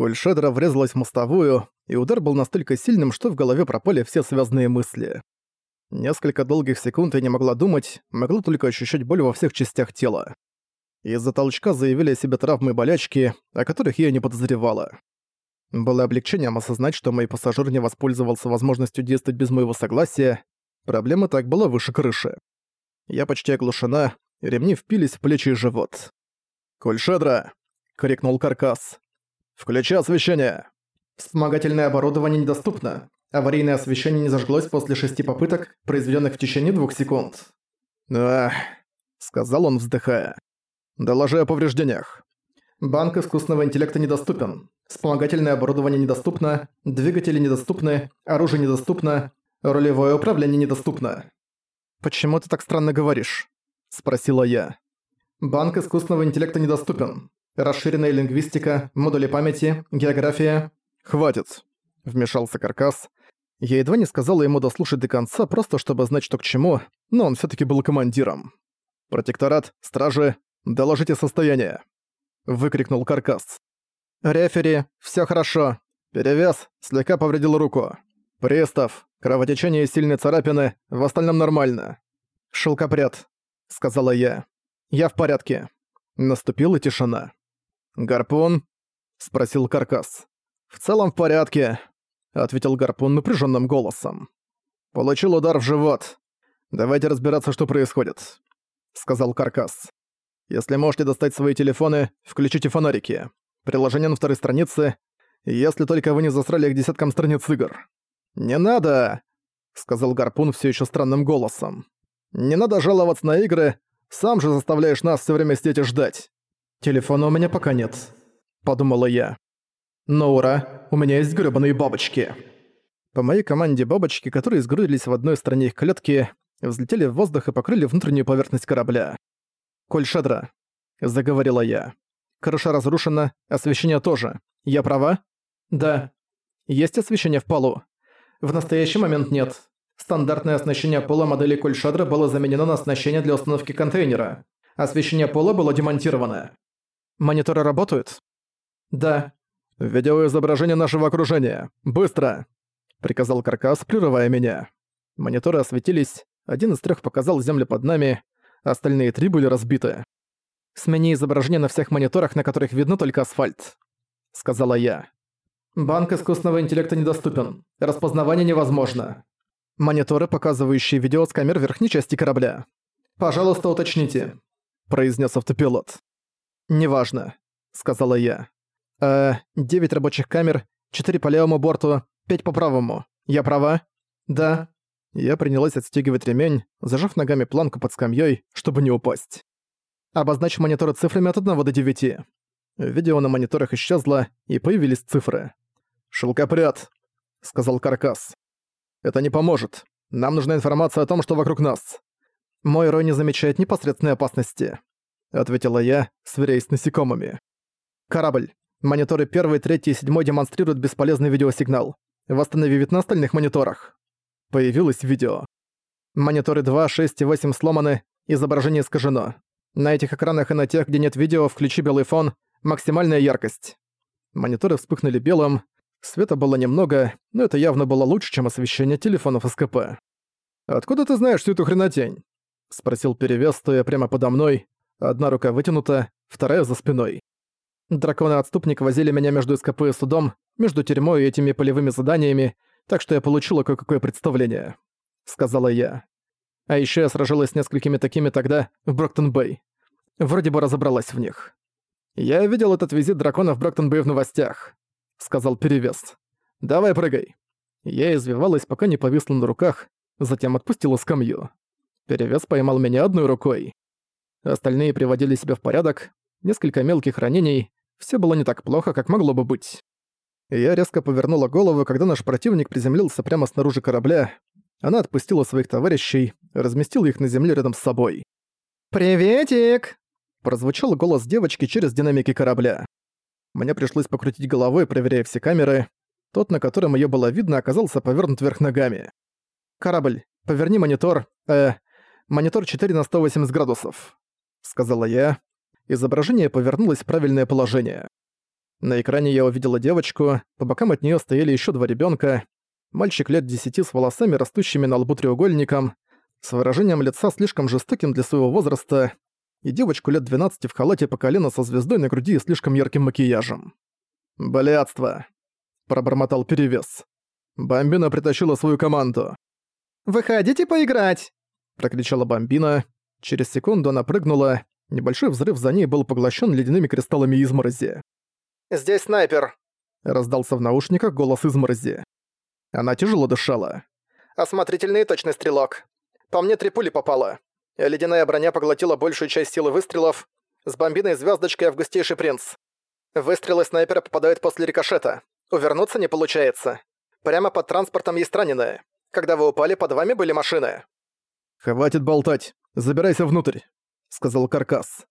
Кульшедра врезалась в мостовую, и удар был настолько сильным, что в голове пропали все связанные мысли. Несколько долгих секунд я не могла думать, могла только ощущать боль во всех частях тела. Из-за толчка заявили о себе травмы и болячки, о которых я не подозревала. Было облегчением осознать, что мой пассажир не воспользовался возможностью действовать без моего согласия. Проблема так была выше крыши. Я почти оглушена, ремни впились в плечи и живот. «Кульшедра!» — крикнул Каркас. «Включи освещение!» «Вспомогательное оборудование недоступно. Аварийное освещение не зажглось после шести попыток, произведенных в течение двух секунд». «Ах», — сказал он, вздыхая. «Доложи о повреждениях». «Банк искусственного интеллекта недоступен. Вспомогательное оборудование недоступно, двигатели недоступны, оружие недоступно, рулевое управление недоступно». «Почему ты так странно говоришь?» — спросила я. «Банк искусственного интеллекта недоступен. Расширенная лингвистика, модули памяти, география...» «Хватит», — вмешался Каркас. Я едва не сказала ему дослушать до конца, просто чтобы знать, что к чему, но он все таки был командиром. «Протекторат, стражи, доложите состояние!» — выкрикнул Каркас. «Рефери, все хорошо. Перевес, слегка повредил руку. Пристав, кровотечение и сильные царапины, в остальном нормально». «Шелкопряд», — сказала я. «Я в порядке». Наступила тишина. «Гарпун?» — спросил Каркас. «В целом в порядке», — ответил Гарпун напряженным голосом. «Получил удар в живот. Давайте разбираться, что происходит», — сказал Каркас. «Если можете достать свои телефоны, включите фонарики. Приложение на второй странице, если только вы не засрали их десяткам страниц игр». «Не надо!» — сказал Гарпун все еще странным голосом. «Не надо жаловаться на игры, сам же заставляешь нас все время сидеть и ждать». «Телефона у меня пока нет», — подумала я. «Но ура, у меня есть грёбаные бабочки». По моей команде бабочки, которые сгрудились в одной стороне их клетки, взлетели в воздух и покрыли внутреннюю поверхность корабля. «Кольшедра», — заговорила я. «Крыша разрушена, освещение тоже. Я права?» «Да. Есть освещение в полу?» «В настоящий момент нет. Стандартное оснащение пола модели Кольшадра было заменено на оснащение для установки контейнера. Освещение пола было демонтировано. Мониторы работают? Да. Видеоизображение нашего окружения. Быстро! Приказал Каркас, прерывая меня. Мониторы осветились, один из трех показал землю под нами, остальные три были разбиты. «Смени изображение на всех мониторах, на которых видно только асфальт», — сказала я. «Банк искусственного интеллекта недоступен. Распознавание невозможно. Мониторы, показывающие видео с камер верхней части корабля. «Пожалуйста, уточните», — произнес автопилот. «Неважно», — сказала я. «Э, девять рабочих камер, четыре по левому борту, пять по правому. Я права?» «Да». Я принялась отстегивать ремень, зажав ногами планку под скамьей, чтобы не упасть. Обозначь мониторы цифрами от 1 до 9. Видео на мониторах исчезло, и появились цифры. «Шелкопряд», — сказал Каркас. Это не поможет. Нам нужна информация о том, что вокруг нас. Мой Рой не замечает непосредственной опасности», — ответила я, сверяясь с насекомыми. «Корабль. Мониторы 1, 3 и 7 демонстрируют бесполезный видеосигнал. Восстанови вид на остальных мониторах». Появилось видео. Мониторы 2, 6 и 8 сломаны, изображение искажено. На этих экранах и на тех, где нет видео, включи белый фон, максимальная яркость. Мониторы вспыхнули белым, Света было немного, но это явно было лучше, чем освещение телефонов СКП. «Откуда ты знаешь всю эту хренотень?» — спросил перевес, стоя прямо подо мной. Одна рука вытянута, вторая за спиной. Драконы-отступник возили меня между СКП и судом, между тюрьмой и этими полевыми заданиями, так что я получила кое-какое представление», — сказала я. А еще я сражалась с несколькими такими тогда в Броктон-Бэй. Вроде бы разобралась в них. Я видел этот визит дракона в Броктон-Бэй в новостях сказал перевес. «Давай прыгай». Я извивалась, пока не повисла на руках, затем отпустила скамью. Перевес поймал меня одной рукой. Остальные приводили себя в порядок, несколько мелких ранений, все было не так плохо, как могло бы быть. Я резко повернула голову, когда наш противник приземлился прямо снаружи корабля. Она отпустила своих товарищей, разместила их на земле рядом с собой. «Приветик!» Прозвучал голос девочки через динамики корабля. Мне пришлось покрутить головой, проверяя все камеры. Тот, на котором её было видно, оказался повернут вверх ногами. «Корабль, поверни монитор, э, монитор 4 на 180 градусов», — сказала я. Изображение повернулось в правильное положение. На экране я увидела девочку, по бокам от нее стояли еще два ребенка. Мальчик лет десяти с волосами, растущими на лбу треугольником, с выражением лица слишком жестоким для своего возраста, и девочку лет 12 в халате по колено со звездой на груди и слишком ярким макияжем. «Блядство!» – пробормотал перевес. Бомбина притащила свою команду. «Выходите поиграть!» – прокричала Бомбина. Через секунду она прыгнула. Небольшой взрыв за ней был поглощен ледяными кристаллами изморози. «Здесь снайпер!» – раздался в наушниках голос изморози. Она тяжело дышала. «Осмотрительный и точный стрелок. По мне три пули попало. Ледяная броня поглотила большую часть силы выстрелов. С бомбиной звездочкой Августейший принц. Выстрелы снайпера попадают после рикошета. Увернуться не получается. Прямо под транспортом есть раненые. Когда вы упали, под вами были машины. «Хватит болтать. Забирайся внутрь», — сказал Каркас.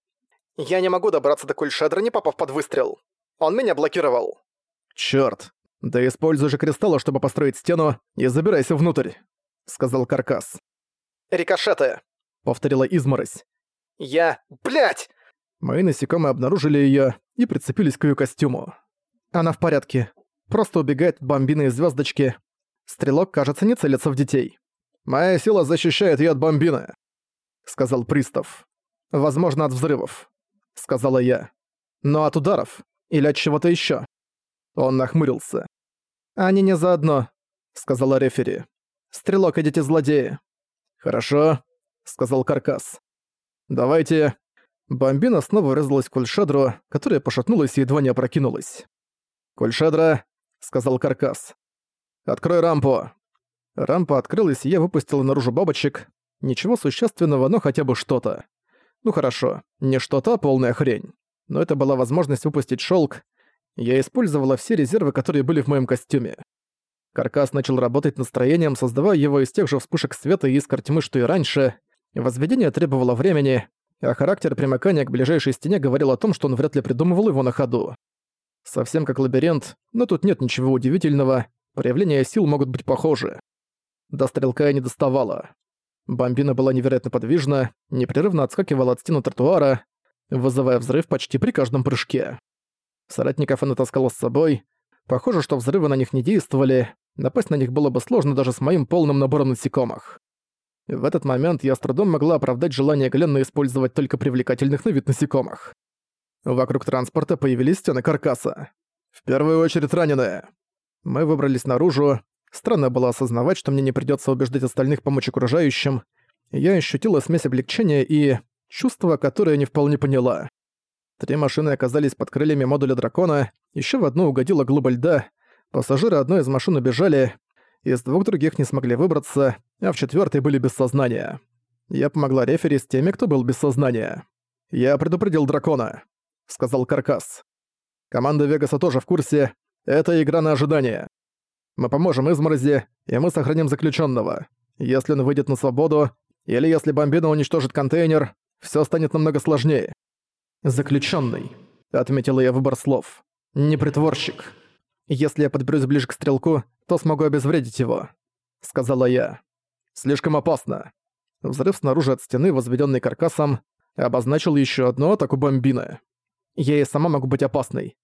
«Я не могу добраться до Кульшедра, не попав под выстрел. Он меня блокировал». «Чёрт. Да используй же кристаллы, чтобы построить стену, и забирайся внутрь», — сказал Каркас. «Рикошеты», — повторила изморозь. «Я... Блядь!» Мои насекомые обнаружили её и прицепились к её костюму. Она в порядке. Просто убегает бомбины из звёздочки. Стрелок, кажется, не целится в детей. «Моя сила защищает её от бомбины», — сказал пристав. «Возможно, от взрывов», — сказала я. «Но от ударов? Или от чего-то ещё?» Он нахмурился. «Они не заодно», — сказала рефери. «Стрелок, идите злодеи». «Хорошо», — сказал Каркас. «Давайте...» Бомбина снова врезалась в Кульшедру, которая пошатнулась и едва не опрокинулась. «Кульшедра», — сказал Каркас. «Открой рампу». Рампа открылась, и я выпустил наружу бабочек. Ничего существенного, но хотя бы что-то. Ну хорошо, не что-то, а полная хрень. Но это была возможность выпустить шелк. Я использовала все резервы, которые были в моем костюме. Каркас начал работать настроением, создавая его из тех же вспышек света и искр тьмы, что и раньше. Возведение требовало времени, а характер примыкания к ближайшей стене говорил о том, что он вряд ли придумывал его на ходу. Совсем как лабиринт, но тут нет ничего удивительного, проявления сил могут быть похожи. До стрелка я не доставала. Бомбина была невероятно подвижна, непрерывно отскакивала от стены тротуара, вызывая взрыв почти при каждом прыжке. Соратников она таскала с собой. Похоже, что взрывы на них не действовали, напасть на них было бы сложно даже с моим полным набором насекомых. В этот момент я с трудом могла оправдать желание Гленна использовать только привлекательных на вид насекомых. Вокруг транспорта появились стены каркаса. В первую очередь раненые. Мы выбрались наружу. Странно было осознавать, что мне не придётся убеждать остальных помочь окружающим. Я ощутила смесь облегчения и... чувства, которое не вполне поняла. Три машины оказались под крыльями модуля дракона, ещё в одну угодила глыба льда, пассажиры одной из машин убежали, из двух других не смогли выбраться, а в четвертой были без сознания. Я помогла рефери с теми, кто был без сознания. «Я предупредил дракона», — сказал Каркас. «Команда Вегаса тоже в курсе. Это игра на ожидание. Мы поможем изморози, и мы сохраним заключенного. Если он выйдет на свободу, или если бомбина уничтожит контейнер, все станет намного сложнее». «Заключенный», — отметила я выбор слов. «Не притворщик». «Если я подберусь ближе к стрелку, то смогу обезвредить его», — сказала я. «Слишком опасно». Взрыв снаружи от стены, возведенный каркасом, обозначил еще одну атаку бомбины. «Я и сама могу быть опасной.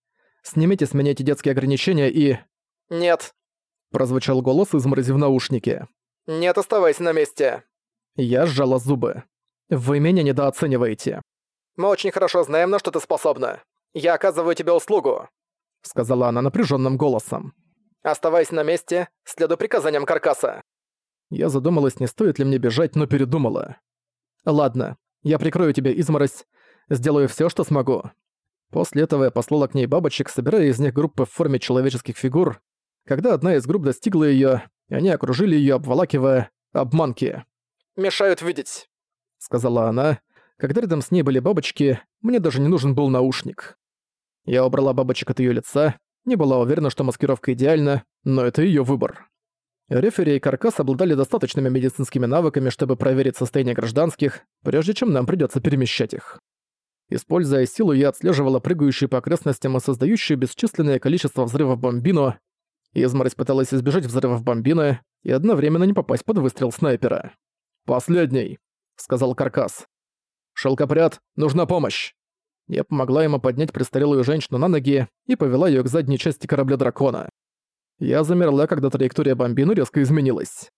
Снимите с меня эти детские ограничения и...» «Нет», — прозвучал голос из мрази в наушнике. «Нет, оставайся на месте». Я сжала зубы. «Вы меня недооцениваете». «Мы очень хорошо знаем, на что ты способна. Я оказываю тебе услугу сказала она напряженным голосом. «Оставайся на месте, следуй приказаниям каркаса». Я задумалась, не стоит ли мне бежать, но передумала. «Ладно, я прикрою тебя, изморозь. Сделаю все, что смогу». После этого я послала к ней бабочек, собирая из них группы в форме человеческих фигур. Когда одна из групп достигла ее, они окружили ее, обволакивая обманки. «Мешают видеть», — сказала она. Когда рядом с ней были бабочки, мне даже не нужен был наушник. Я убрала бабочек от ее лица, не была уверена, что маскировка идеальна, но это ее выбор. Рефери и Каркас обладали достаточными медицинскими навыками, чтобы проверить состояние гражданских, прежде чем нам придется перемещать их. Используя силу, я отслеживала прыгающие по окрестностям и создающие бесчисленное количество взрывов бомбину. Изморозь пыталась избежать взрывов бомбины и одновременно не попасть под выстрел снайпера. «Последний», — сказал Каркас. «Шелкопряд, нужна помощь!» Я помогла ему поднять престарелую женщину на ноги и повела ее к задней части корабля дракона. Я замерла, когда траектория бомбины резко изменилась.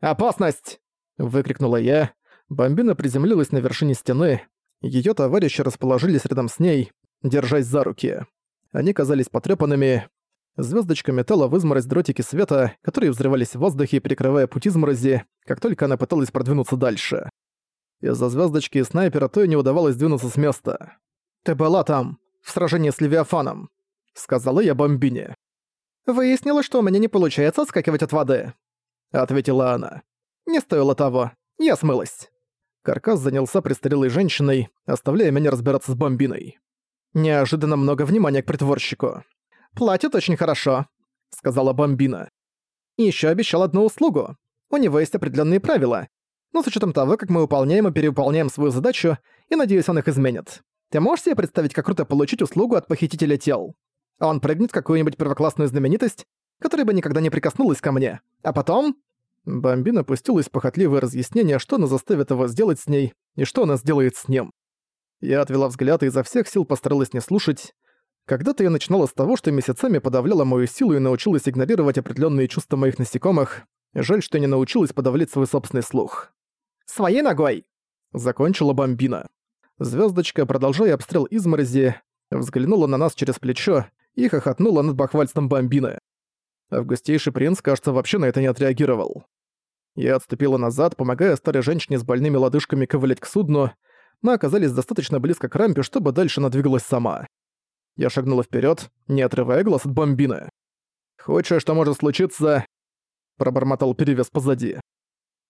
«Опасность!» — выкрикнула я. Бомбина приземлилась на вершине стены. Ее товарищи расположились рядом с ней, держась за руки. Они казались потрепанными. Звездочка металла в изморозь дротики света, которые взрывались в воздухе, прикрывая путь изморози, как только она пыталась продвинуться дальше. Из-за звездочки и снайпера то и не удавалось двинуться с места. «Ты была там, в сражении с Левиафаном», — сказала я бомбине. «Выяснилось, что у меня не получается отскакивать от воды», — ответила она. «Не стоило того. Я смылась». Каркас занялся престарелой женщиной, оставляя меня разбираться с бомбиной. Неожиданно много внимания к притворщику. «Платит очень хорошо», — сказала бомбина. «И ещё обещал одну услугу. У него есть определённые правила. Но с учётом того, как мы выполняем и перевыполняем свою задачу, и надеюсь, он их изменит. Ты можешь себе представить, как круто получить услугу от похитителя тел? Он прыгнет какую-нибудь первоклассную знаменитость, которая бы никогда не прикоснулась ко мне. А потом...» Бомбина пустилась в похотливое разъяснение, что она заставит его сделать с ней, и что она сделает с ним. Я отвела взгляд и изо всех сил постаралась не слушать. Когда-то я начинала с того, что месяцами подавляла мою силу и научилась игнорировать определенные чувства моих насекомых. Жаль, что я не научилась подавлять свой собственный слух. «Своей ногой!» — закончила бомбина. Звездочка, продолжая обстрел изморози, взглянула на нас через плечо и хохотнула над бахвальством бомбины. Августейший принц, кажется, вообще на это не отреагировал. Я отступила назад, помогая старой женщине с больными лодыжками ковылять к судну, мы оказались достаточно близко к рампе, чтобы дальше она двигалась сама. Я шагнула вперед, не отрывая глаз от бомбины. «Худшее, что может случиться...» Пробормотал перевес позади.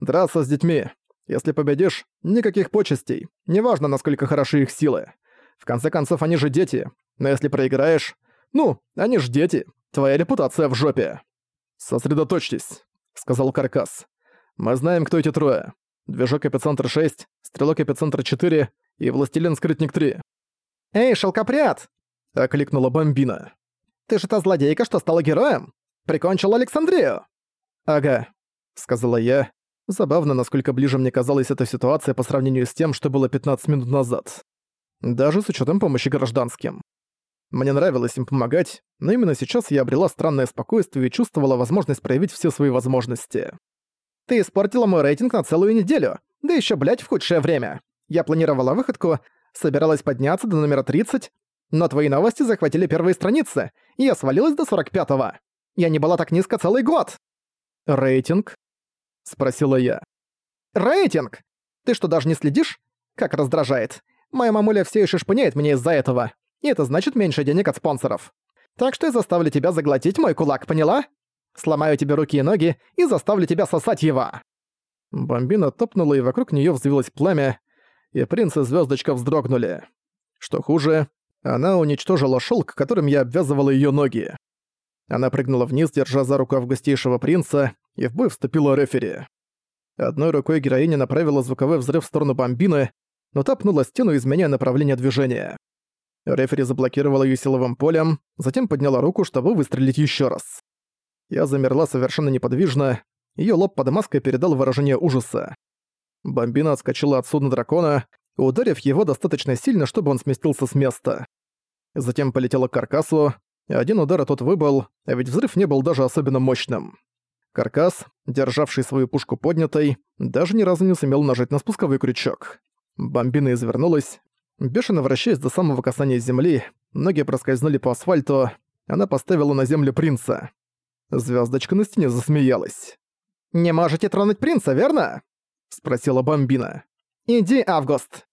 «Драться с детьми. Если победишь, никаких почестей. Неважно, насколько хороши их силы. В конце концов, они же дети. Но если проиграешь... Ну, они ж дети. Твоя репутация в жопе». «Сосредоточьтесь», — сказал Каркас. «Мы знаем, кто эти трое. Движок Эпицентр 6, Стрелок Эпицентр 4 и Властелин Скрытник 3. «Эй, шелкопряд!» — окликнула Бомбина. «Ты же та злодейка, что стала героем? Прикончила Александрию!» «Ага», — сказала я. Забавно, насколько ближе мне казалась эта ситуация по сравнению с тем, что было 15 минут назад. Даже с учетом помощи гражданским. Мне нравилось им помогать, но именно сейчас я обрела странное спокойствие и чувствовала возможность проявить все свои возможности. Ты испортила мой рейтинг на целую неделю. Да еще, блядь, в худшее время. Я планировала выходку, собиралась подняться до номера 30, но твои новости захватили первые страницы, и я свалилась до 45-го. Я не была так низко целый год. Рейтинг? Спросила я. Рейтинг? Ты что, даже не следишь? Как раздражает. Моя мамуля все еще шпыняет меня из-за этого. И это значит меньше денег от спонсоров. Так что я заставлю тебя заглотить мой кулак, поняла? Сломаю тебе руки и ноги и заставлю тебя сосать его!» Бомбина топнула, и вокруг нее взвилось пламя, и принц и звездочка вздрогнули. Что хуже, она уничтожила шелк, которым я обвязывала ее ноги. Она прыгнула вниз, держа за руку августейшего принца, и в бой вступила рефери. Одной рукой героиня направила звуковой взрыв в сторону бомбины, но топнула стену, изменяя направление движения. Рефери заблокировала ее силовым полем, затем подняла руку, чтобы выстрелить еще раз. Я замерла совершенно неподвижно, её лоб под маской передал выражение ужаса. Бомбина отскочила от судна дракона, ударив его достаточно сильно, чтобы он сместился с места. Затем полетела к каркасу, один удар, а тот выбыл, а ведь взрыв не был даже особенно мощным. Каркас, державший свою пушку поднятой, даже ни разу не сумел нажать на спусковой крючок. Бомбина извернулась, бешено вращаясь до самого касания земли, ноги проскользнули по асфальту, она поставила на землю принца. Звездочка на стене засмеялась. «Не можете тронуть принца, верно?» — спросила Бомбина. «Иди, Август!»